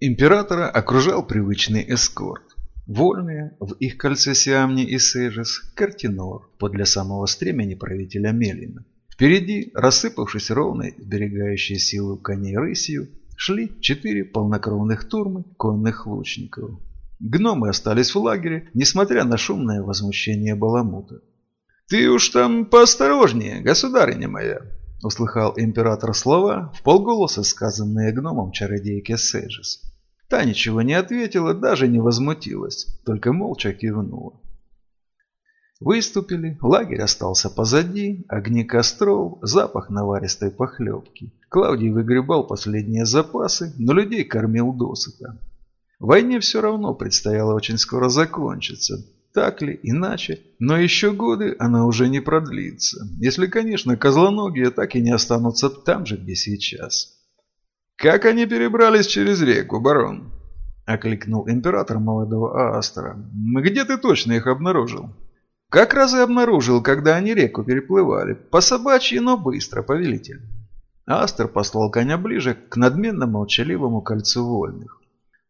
Императора окружал привычный эскорт. Вольные в их кольце Сиамни и Сейжес, Картинор, подле самого стремени правителя Мелина. Впереди, рассыпавшись ровной, сберегающей силу коней рысью, шли четыре полнокровных турмы конных лучников. Гномы остались в лагере, несмотря на шумное возмущение Баламута. «Ты уж там поосторожнее, государыня моя!» – услыхал император слова, в полголоса сказанные гномом чародейке Сейжес. Та ничего не ответила, даже не возмутилась, только молча кивнула. Выступили, лагерь остался позади, огни костров, запах наваристой похлебки. Клавдий выгребал последние запасы, но людей кормил досыта. Войне все равно предстояло очень скоро закончиться. Так ли, иначе, но еще годы она уже не продлится. Если, конечно, козлоногие так и не останутся там же, где сейчас. «Как они перебрались через реку, барон?» – окликнул император молодого Аастера. «Где ты точно их обнаружил?» «Как раз и обнаружил, когда они реку переплывали. По собачьи, но быстро, повелитель». Астер послал коня ближе к надменно молчаливому кольцу вольных.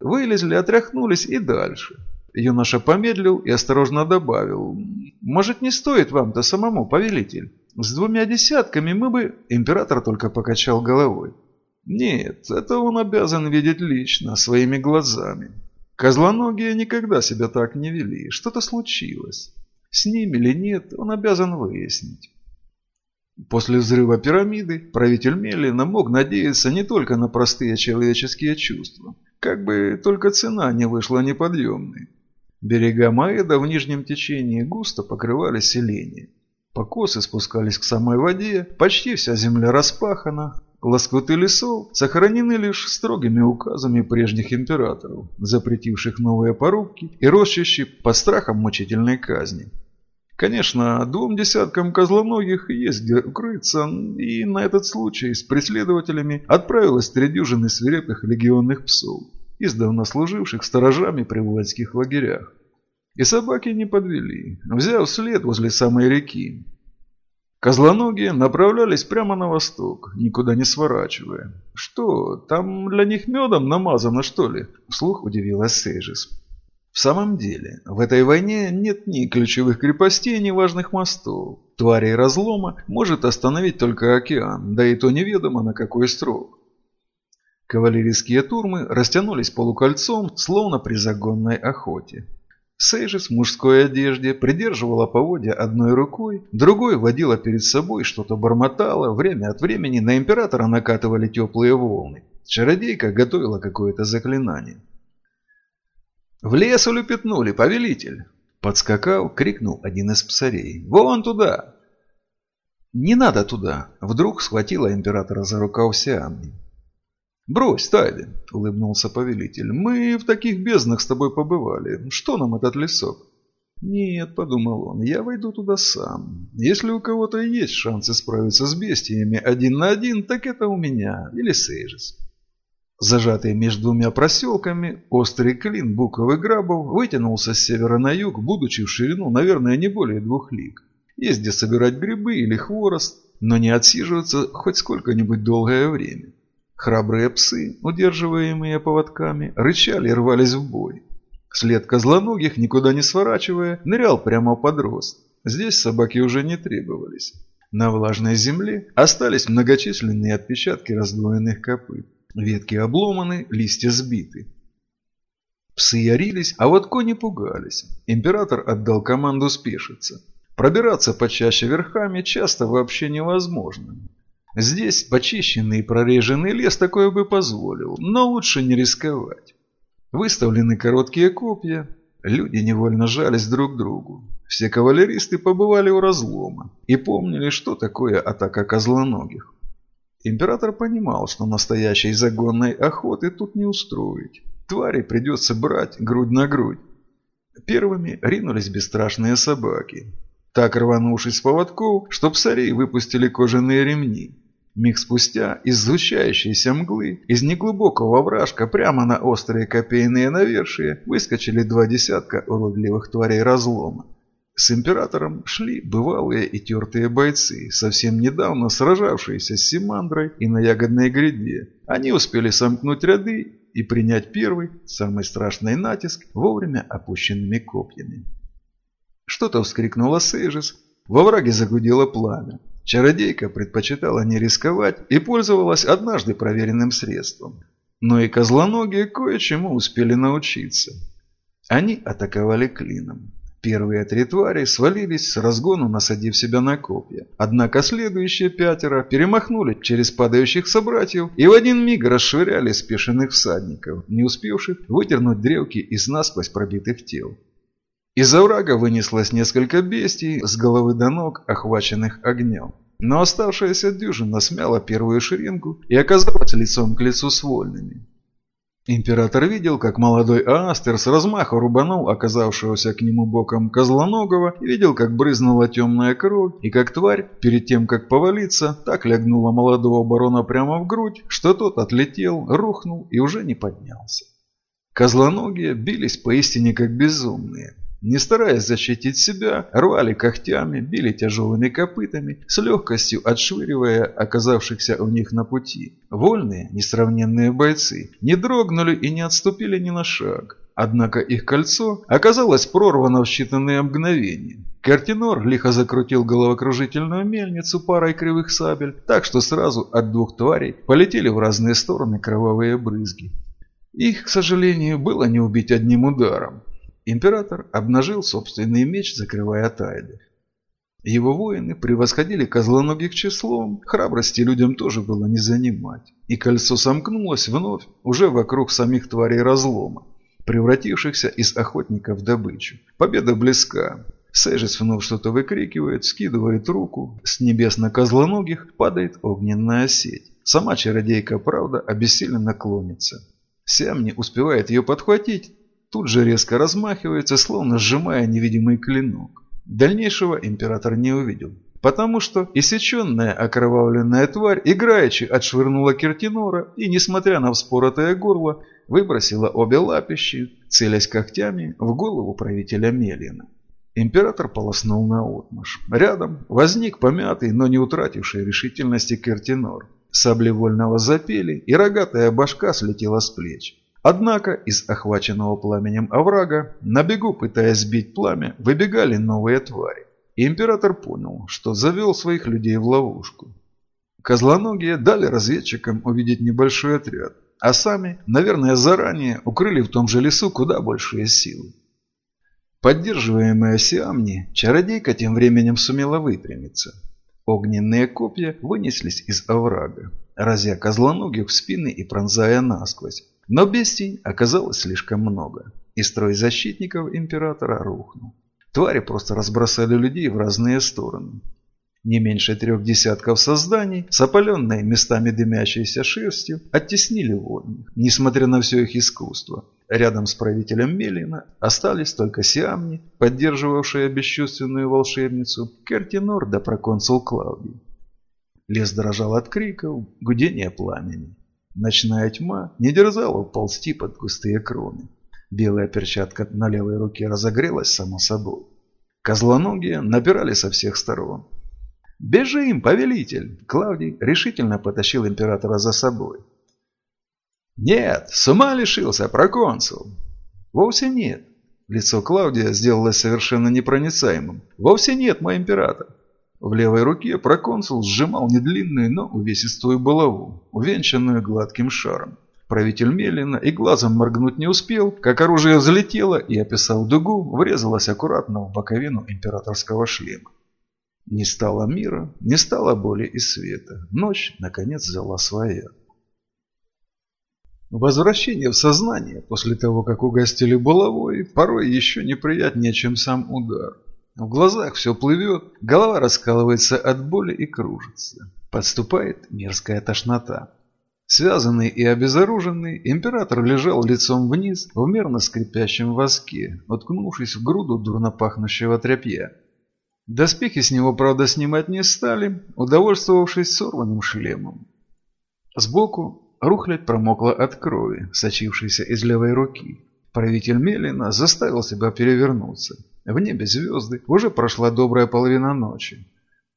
Вылезли, отряхнулись и дальше. Юноша помедлил и осторожно добавил. «Может, не стоит вам-то самому, повелитель? С двумя десятками мы бы...» Император только покачал головой. Нет, это он обязан видеть лично, своими глазами. Козлоногие никогда себя так не вели. Что-то случилось. С ними или нет, он обязан выяснить. После взрыва пирамиды правитель Мелина мог надеяться не только на простые человеческие чувства, как бы только цена не вышла неподъемной. Берега Маэда в нижнем течении густо покрывали селение. Покосы спускались к самой воде, почти вся земля распахана, Лоскуты лесов сохранены лишь строгими указами прежних императоров, запретивших новые порубки и рощищи под страхом мучительной казни. Конечно, двум десяткам козлоногих есть где укрыться, и на этот случай с преследователями отправилось три дюжины свирепых легионных псов, издавна служивших сторожами при воинских лагерях. И собаки не подвели, взяв след возле самой реки, Козлоногие направлялись прямо на восток, никуда не сворачивая. «Что, там для них медом намазано, что ли?» – вслух удивилась Сейжис. В самом деле, в этой войне нет ни ключевых крепостей, ни важных мостов. Тварей разлома может остановить только океан, да и то неведомо на какой срок. Кавалерийские турмы растянулись полукольцом, словно при загонной охоте. Сейжис в мужской одежде придерживала поводья одной рукой, другой водила перед собой, что-то бормотала, время от времени на императора накатывали теплые волны. Чародейка готовила какое-то заклинание. «В лес улепетнули, повелитель!» Подскакал, крикнул один из псарей. «Вон туда!» «Не надо туда!» Вдруг схватила императора за рукав Сиамни. «Брось, Тайден», — улыбнулся повелитель, — «мы в таких безднах с тобой побывали. Что нам этот лесок?» «Нет», — подумал он, — «я войду туда сам. Если у кого-то есть шансы справиться с бестиями один на один, так это у меня или Сейжес». Зажатый между двумя проселками, острый клин буков грабов вытянулся с севера на юг, будучи в ширину, наверное, не более двух лиг. Есть где собирать грибы или хворост, но не отсиживаться хоть сколько-нибудь долгое время. Храбрые псы, удерживаемые поводками, рычали и рвались в бой. След козлоногих, никуда не сворачивая, нырял прямо под рост. Здесь собаки уже не требовались. На влажной земле остались многочисленные отпечатки раздвоенных копыт. Ветки обломаны, листья сбиты. Псы ярились, а вот кони пугались. Император отдал команду спешиться. Пробираться почаще верхами часто вообще невозможно. Здесь почищенный и прореженный лес такое бы позволил, но лучше не рисковать. Выставлены короткие копья, люди невольно жались друг к другу. Все кавалеристы побывали у разлома и помнили, что такое атака козлоногих. Император понимал, что настоящей загонной охоты тут не устроить. Твари придется брать грудь на грудь. Первыми ринулись бесстрашные собаки. Так рванувшись с поводков, что псарей выпустили кожаные ремни. Миг спустя из звучащейся мглы, из неглубокого вражка прямо на острые копейные навершия выскочили два десятка уродливых тварей разлома. С императором шли бывалые и тертые бойцы, совсем недавно сражавшиеся с Симандрой и на ягодной гряде. Они успели сомкнуть ряды и принять первый, самый страшный натиск вовремя опущенными копьями. Что-то вскрикнула Сейжис, во враге загудело пламя. Чародейка предпочитала не рисковать и пользовалась однажды проверенным средством. Но и козлоногие кое-чему успели научиться. Они атаковали клином. Первые три твари свалились с разгону, насадив себя на копья. Однако следующие пятеро перемахнули через падающих собратьев и в один миг расшвыряли спешенных всадников, не успевших вытернуть древки из насквозь пробитых тел. Из оврага вынеслось несколько бестий с головы до ног, охваченных огнем. Но оставшаяся дюжина смяла первую шеренгу и оказалась лицом к лицу с вольными. Император видел, как молодой Аастер с размаха рубанул оказавшегося к нему боком козлоногого, видел, как брызнула темная кровь, и как тварь, перед тем, как повалиться, так лягнула молодого барона прямо в грудь, что тот отлетел, рухнул и уже не поднялся. Козлоногие бились поистине как безумные. Не стараясь защитить себя, рвали когтями, били тяжелыми копытами, с легкостью отшвыривая оказавшихся у них на пути. Вольные, несравненные бойцы не дрогнули и не отступили ни на шаг. Однако их кольцо оказалось прорвано в считанные мгновения. Картинор лихо закрутил головокружительную мельницу парой кривых сабель, так что сразу от двух тварей полетели в разные стороны кровавые брызги. Их, к сожалению, было не убить одним ударом. Император обнажил собственный меч, закрывая тайды. Его воины превосходили козлоногих числом, храбрости людям тоже было не занимать. И кольцо сомкнулось вновь уже вокруг самих тварей разлома, превратившихся из охотников в добычу. Победа близка. Сэжис вновь что-то выкрикивает, скидывает руку. С небес на козлоногих падает огненная сеть. Сама чародейка, правда, обессиленно клонится. Сям не успевает ее подхватить, тут же резко размахивается, словно сжимая невидимый клинок. Дальнейшего император не увидел, потому что иссеченная окровавленная тварь играючи отшвырнула Кертинора и, несмотря на вспоротое горло, выбросила обе лапищи, целясь когтями в голову правителя Мелина. Император полоснул на отмаш. Рядом возник помятый, но не утративший решительности Кертинор. Сабли вольного запели, и рогатая башка слетела с плеч. Однако из охваченного пламенем оврага, на бегу пытаясь сбить пламя, выбегали новые твари. И император понял, что завел своих людей в ловушку. Козлоногие дали разведчикам увидеть небольшой отряд, а сами, наверное, заранее укрыли в том же лесу куда большие силы. Поддерживаемая Сиамни, чародейка тем временем сумела выпрямиться. Огненные копья вынеслись из оврага, разя козлоногих в спины и пронзая насквозь, но бестий оказалось слишком много, и строй защитников императора рухнул. Твари просто разбросали людей в разные стороны. Не меньше трех десятков созданий, с местами дымящейся шерстью, оттеснили вольных, несмотря на все их искусство. Рядом с правителем Мелина остались только Сиамни, поддерживавшие бесчувственную волшебницу, Кертинор да проконсул Клаудий. Лес дрожал от криков, гудения пламени. Ночная тьма не дерзала ползти под густые кроны. Белая перчатка на левой руке разогрелась само собой. Козлоногие напирали со всех сторон. «Бежим, повелитель!» Клавдий решительно потащил императора за собой. «Нет, с ума лишился, проконсул!» «Вовсе нет!» Лицо Клавдия сделалось совершенно непроницаемым. «Вовсе нет, мой император!» В левой руке проконсул сжимал недлинную, но увесистую булаву, увенчанную гладким шаром. Правитель медленно и глазом моргнуть не успел, как оружие взлетело и, описав дугу, врезалось аккуратно в боковину императорского шлема. Не стало мира, не стало боли и света. Ночь, наконец, взяла своя. Возвращение в сознание после того, как угостили булавой, порой еще неприятнее, чем сам удар. В глазах все плывет, голова раскалывается от боли и кружится. Подступает мерзкая тошнота. Связанный и обезоруженный, император лежал лицом вниз в мерно скрипящем воске, уткнувшись в груду дурно пахнущего тряпья. Доспехи с него, правда, снимать не стали, удовольствовавшись сорванным шлемом. Сбоку рухлядь промокла от крови, сочившейся из левой руки. Правитель Мелина заставил себя перевернуться. В небе звезды, уже прошла добрая половина ночи.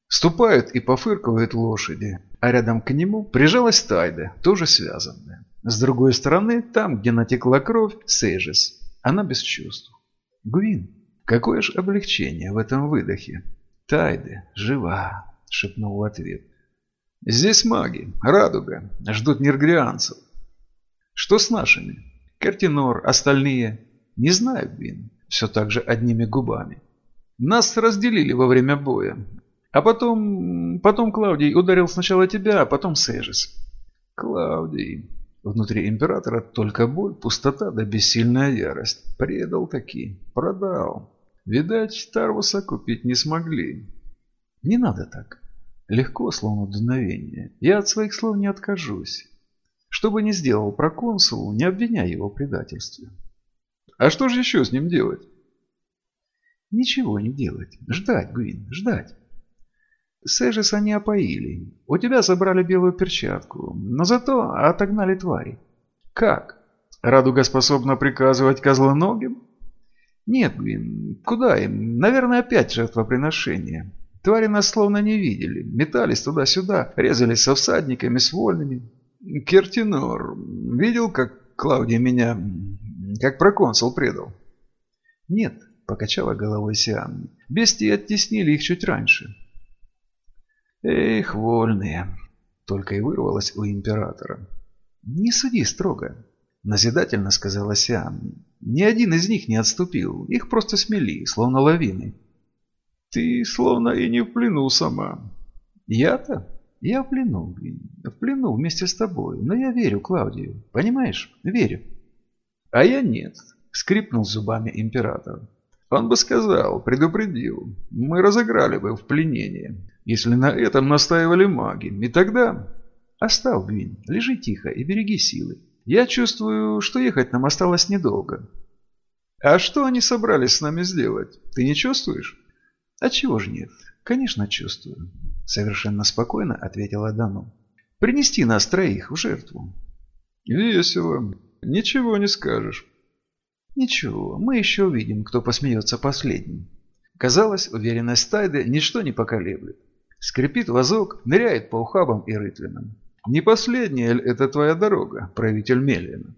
Ступают и пофыркивают лошади, а рядом к нему прижалась Тайда, тоже связанная. С другой стороны, там, где натекла кровь, Сейжес. Она без чувств. Гвин, какое ж облегчение в этом выдохе. Тайда жива, шепнул в ответ. Здесь маги, радуга, ждут нергрианцев. Что с нашими? Картинор, остальные? Не знаю, Гвин. Все так же одними губами. Нас разделили во время боя. А потом... Потом Клаудий ударил сначала тебя, а потом Сежис. Клаудий. Внутри императора только боль, пустота да бессильная ярость. Предал таки. Продал. Видать, Тарвуса купить не смогли. Не надо так. Легко, словно дуновение. Я от своих слов не откажусь. Что бы ни сделал проконсул, не обвиняй его в предательстве. А что же еще с ним делать? Ничего не делать. Ждать, Гвин, ждать. Сэжис они опоили. У тебя забрали белую перчатку, но зато отогнали твари. Как? Радуга способна приказывать козлоногим? Нет, Гвин, куда им? Наверное, опять жертвоприношение. Твари нас словно не видели. Метались туда-сюда, резались со всадниками, с вольными. Кертинор видел, как Клаудия меня, как проконсул предал? Нет, покачала головой Сианни. Бестии оттеснили их чуть раньше. Эх, вольные, только и вырвалось у императора. Не суди строго, назидательно сказала Сианни. Ни один из них не отступил, их просто смели, словно лавины. Ты словно и не в плену сама. Я-то? Я в плену, в плену вместе с тобой. Но я верю Клаудию, понимаешь? Верю. А я нет, скрипнул зубами император. Он бы сказал, предупредил. Мы разыграли бы в пленение, если на этом настаивали маги. И тогда... Оставь, Гвин, лежи тихо и береги силы. Я чувствую, что ехать нам осталось недолго. А что они собрались с нами сделать? Ты не чувствуешь? А чего же нет? Конечно, чувствую. Совершенно спокойно ответила Дану. Принести нас троих в жертву. Весело. Ничего не скажешь. Ничего, мы еще увидим, кто посмеется последним. Казалось, уверенность Тайды ничто не поколеблет. Скрипит вазок, ныряет по ухабам и рытвинам. Не последняя ли это твоя дорога, правитель Мелина?